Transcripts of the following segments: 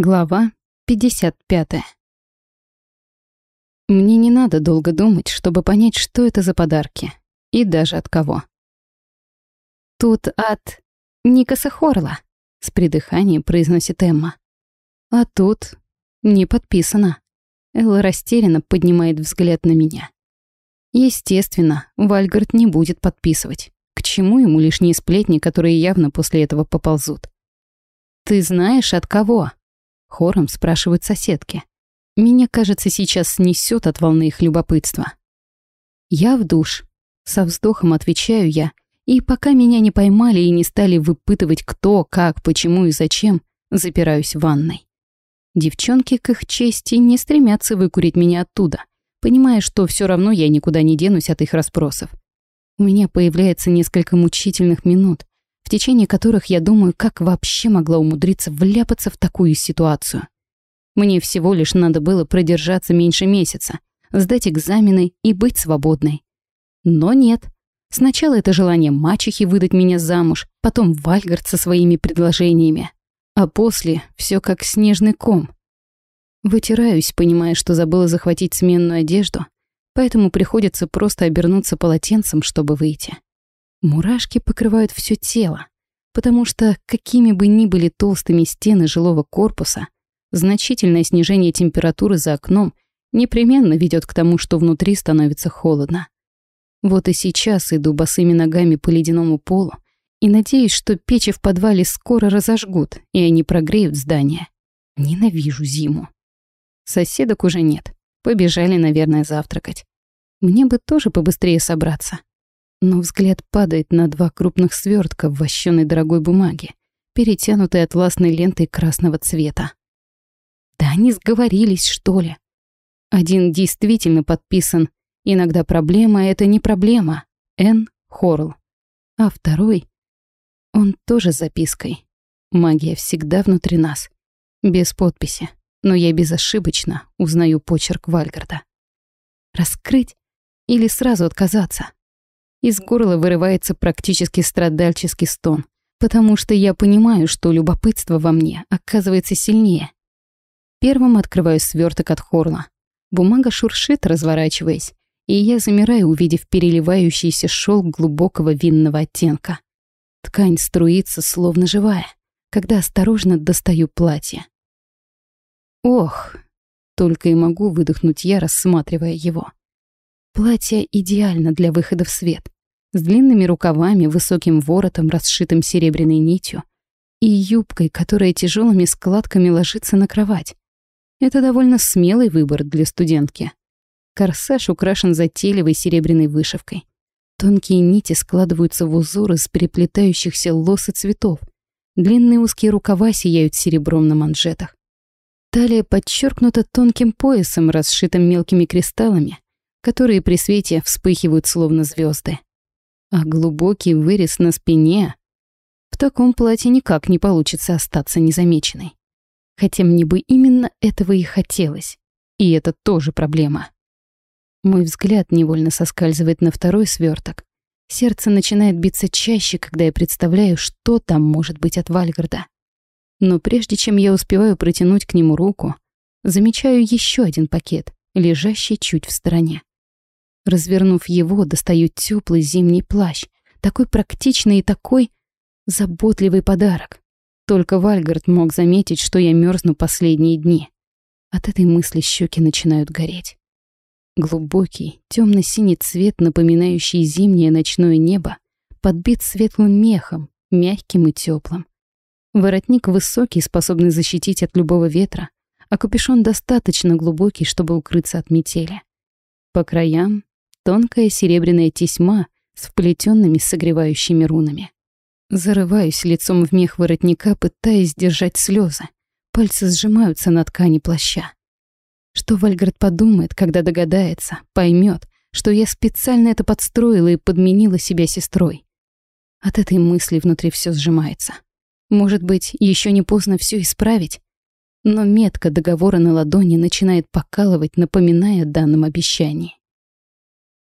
Глава 55. Мне не надо долго думать, чтобы понять, что это за подарки. И даже от кого. «Тут от Никаса Хорла», — с придыханием произносит Эмма. «А тут не подписано». Элла растерянно поднимает взгляд на меня. Естественно, Вальгард не будет подписывать. К чему ему лишние сплетни, которые явно после этого поползут? «Ты знаешь, от кого?» Хором спрашивают соседки. Меня, кажется, сейчас снесет от волны их любопытства. Я в душ. Со вздохом отвечаю я. И пока меня не поймали и не стали выпытывать кто, как, почему и зачем, запираюсь в ванной. Девчонки, к их чести, не стремятся выкурить меня оттуда, понимая, что все равно я никуда не денусь от их расспросов. У меня появляется несколько мучительных минут, в течение которых я думаю, как вообще могла умудриться вляпаться в такую ситуацию. Мне всего лишь надо было продержаться меньше месяца, сдать экзамены и быть свободной. Но нет. Сначала это желание мачехи выдать меня замуж, потом Вальгард со своими предложениями. А после все как снежный ком. Вытираюсь, понимая, что забыла захватить сменную одежду, поэтому приходится просто обернуться полотенцем, чтобы выйти. Мурашки покрывают все тело, потому что, какими бы ни были толстыми стены жилого корпуса, значительное снижение температуры за окном непременно ведет к тому, что внутри становится холодно. Вот и сейчас иду босыми ногами по ледяному полу и надеюсь, что печи в подвале скоро разожгут, и они прогреют здание. Ненавижу зиму. Соседок уже нет. Побежали, наверное, завтракать. Мне бы тоже побыстрее собраться но взгляд падает на два крупных свертка в вощеной дорогой бумаге, перетянутой атласной лентой красного цвета. Да они сговорились, что ли? Один действительно подписан «Иногда проблема — это не проблема» Н. Хорл. А второй... Он тоже с запиской. Магия всегда внутри нас. Без подписи. Но я безошибочно узнаю почерк Вальгарда. Раскрыть или сразу отказаться? Из горла вырывается практически страдальческий стон, потому что я понимаю, что любопытство во мне оказывается сильнее. Первым открываю сверток от хорла. Бумага шуршит, разворачиваясь, и я замираю, увидев переливающийся шелк глубокого винного оттенка. Ткань струится, словно живая, когда осторожно достаю платье. Ох, только и могу выдохнуть я, рассматривая его. Платье идеально для выхода в свет. С длинными рукавами, высоким воротом, расшитым серебряной нитью, и юбкой, которая тяжелыми складками ложится на кровать. Это довольно смелый выбор для студентки. Корсаж украшен затейливой серебряной вышивкой. Тонкие нити складываются в узор из переплетающихся лос и цветов. Длинные узкие рукава сияют серебром на манжетах. Талия подчеркнута тонким поясом, расшитым мелкими кристаллами, которые при свете вспыхивают словно звезды. А глубокий вырез на спине... В таком платье никак не получится остаться незамеченной. Хотя мне бы именно этого и хотелось. И это тоже проблема. Мой взгляд невольно соскальзывает на второй сверток. Сердце начинает биться чаще, когда я представляю, что там может быть от Вальгарда. Но прежде чем я успеваю протянуть к нему руку, замечаю еще один пакет, лежащий чуть в стороне. Развернув его, достаю теплый зимний плащ, такой практичный и такой заботливый подарок. Только Вальгард мог заметить, что я мерзну последние дни. От этой мысли щеки начинают гореть. Глубокий, темно-синий цвет, напоминающий зимнее ночное небо, подбит светлым мехом, мягким и теплым. Воротник высокий, способный защитить от любого ветра, а капюшон достаточно глубокий, чтобы укрыться от метели. По краям тонкая серебряная тесьма с вплетенными согревающими рунами. Зарываюсь лицом в мех воротника, пытаясь сдержать слезы. Пальцы сжимаются на ткани плаща. Что Вальгард подумает, когда догадается, поймет, что я специально это подстроила и подменила себя сестрой. От этой мысли внутри все сжимается. Может быть, еще не поздно все исправить? Но метка договора на ладони начинает покалывать, напоминая о данном обещании.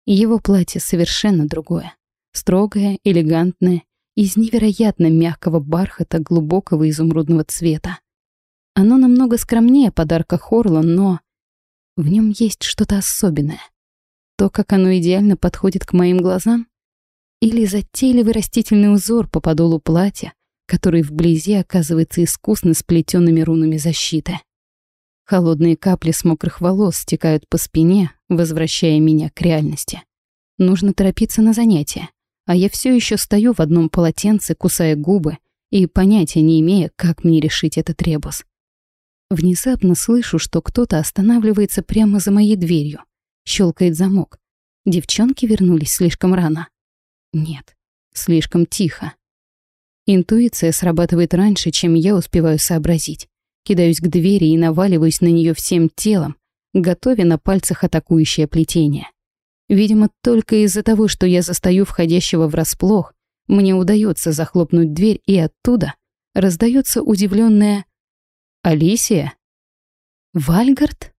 Его платье совершенно другое. Строгое, элегантное, из невероятно мягкого бархата глубокого изумрудного цвета. Оно намного скромнее подарка Хорла, но в нем есть что-то особенное. То, как оно идеально подходит к моим глазам, или затейливый растительный узор по подолу платья, который вблизи оказывается искусно сплетенными рунами защиты. Холодные капли с мокрых волос стекают по спине, возвращая меня к реальности. Нужно торопиться на занятия, а я все еще стою в одном полотенце, кусая губы и понятия не имея, как мне решить этот ребус. Внезапно слышу, что кто-то останавливается прямо за моей дверью. Щелкает замок. Девчонки вернулись слишком рано. Нет, слишком тихо. Интуиция срабатывает раньше, чем я успеваю сообразить. Кидаюсь к двери и наваливаюсь на нее всем телом, готовя на пальцах атакующее плетение. Видимо, только из-за того, что я застаю входящего врасплох, мне удается захлопнуть дверь, и оттуда раздается удивленное «Алисия?» «Вальгард?»